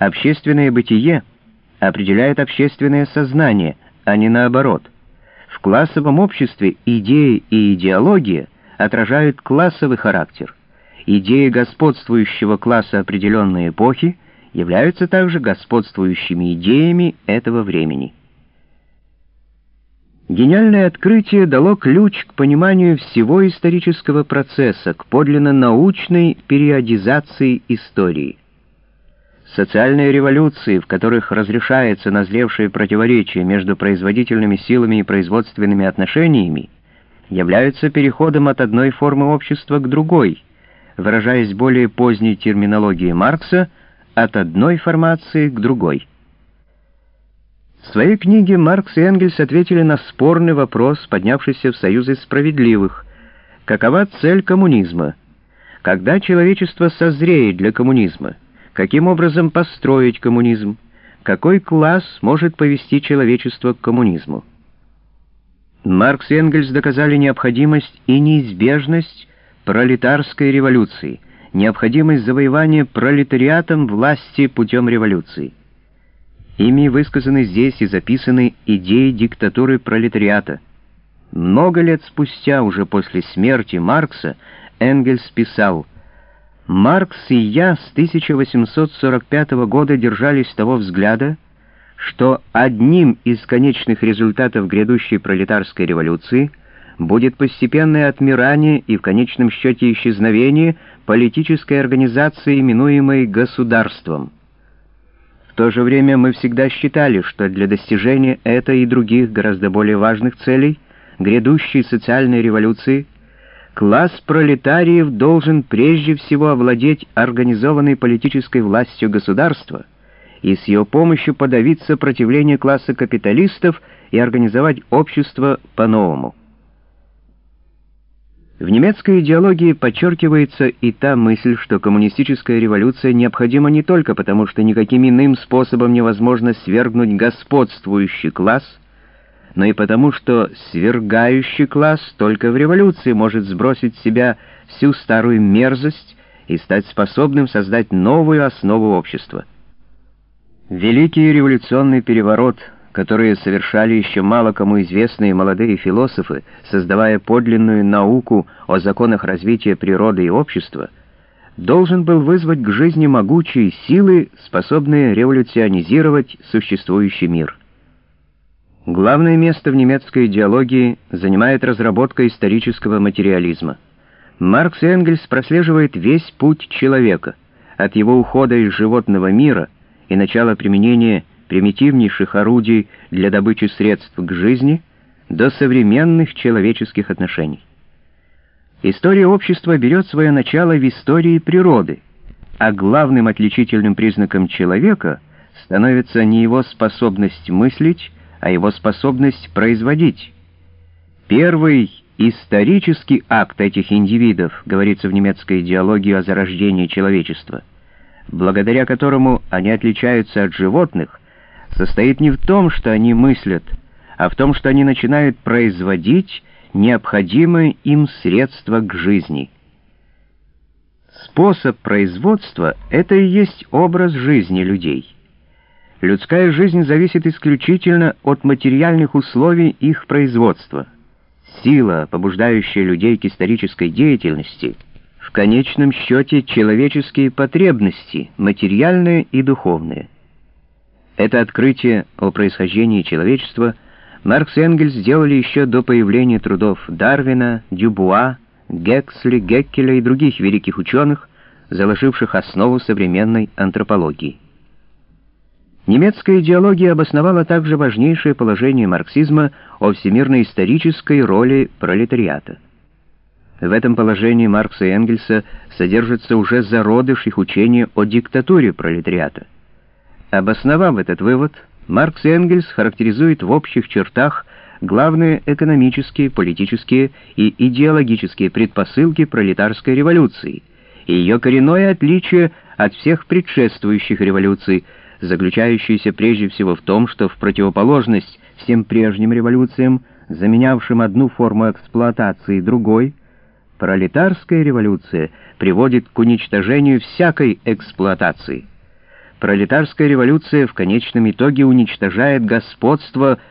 Общественное бытие определяет общественное сознание, а не наоборот. В классовом обществе идеи и идеология отражают классовый характер. Идеи господствующего класса определенной эпохи являются также господствующими идеями этого времени. Гениальное открытие дало ключ к пониманию всего исторического процесса, к подлинно научной периодизации истории. Социальные революции, в которых разрешается назревшее противоречие между производительными силами и производственными отношениями, являются переходом от одной формы общества к другой, выражаясь более поздней терминологией Маркса, от одной формации к другой. В своей книге Маркс и Энгельс ответили на спорный вопрос, поднявшийся в Союзе справедливых. Какова цель коммунизма? Когда человечество созреет для коммунизма? Каким образом построить коммунизм? Какой класс может повести человечество к коммунизму? Маркс и Энгельс доказали необходимость и неизбежность пролетарской революции, необходимость завоевания пролетариатом власти путем революции. Ими высказаны здесь и записаны идеи диктатуры пролетариата. Много лет спустя, уже после смерти Маркса, Энгельс писал «Маркс и я с 1845 года держались того взгляда, что одним из конечных результатов грядущей пролетарской революции будет постепенное отмирание и в конечном счете исчезновение политической организации, именуемой государством». В то же время мы всегда считали, что для достижения этой и других гораздо более важных целей, грядущей социальной революции, класс пролетариев должен прежде всего овладеть организованной политической властью государства и с ее помощью подавить сопротивление класса капиталистов и организовать общество по-новому. В немецкой идеологии подчеркивается и та мысль, что коммунистическая революция необходима не только потому, что никаким иным способом невозможно свергнуть господствующий класс, но и потому, что свергающий класс только в революции может сбросить с себя всю старую мерзость и стать способным создать новую основу общества. Великий революционный переворот — которые совершали еще мало кому известные молодые философы, создавая подлинную науку о законах развития природы и общества, должен был вызвать к жизни могучие силы, способные революционизировать существующий мир. Главное место в немецкой идеологии занимает разработка исторического материализма. Маркс и Энгельс прослеживают весь путь человека, от его ухода из животного мира и начала применения примитивнейших орудий для добычи средств к жизни до современных человеческих отношений. История общества берет свое начало в истории природы, а главным отличительным признаком человека становится не его способность мыслить, а его способность производить. Первый исторический акт этих индивидов, говорится в немецкой идеологии о зарождении человечества, благодаря которому они отличаются от животных, состоит не в том, что они мыслят, а в том, что они начинают производить необходимые им средства к жизни. Способ производства — это и есть образ жизни людей. Людская жизнь зависит исключительно от материальных условий их производства. Сила, побуждающая людей к исторической деятельности, в конечном счете человеческие потребности, материальные и духовные — это открытие о происхождении человечества Маркс и Энгельс сделали еще до появления трудов Дарвина, Дюбуа, Гексли, Геккеля и других великих ученых, заложивших основу современной антропологии. Немецкая идеология обосновала также важнейшее положение марксизма о всемирно-исторической роли пролетариата. В этом положении Маркса и Энгельса содержится уже зародыш их учения о диктатуре пролетариата. Обосновав этот вывод, Маркс и Энгельс характеризуют в общих чертах главные экономические, политические и идеологические предпосылки пролетарской революции и ее коренное отличие от всех предшествующих революций, заключающееся прежде всего в том, что в противоположность всем прежним революциям, заменявшим одну форму эксплуатации другой, пролетарская революция приводит к уничтожению всякой эксплуатации. Пролетарская революция в конечном итоге уничтожает господство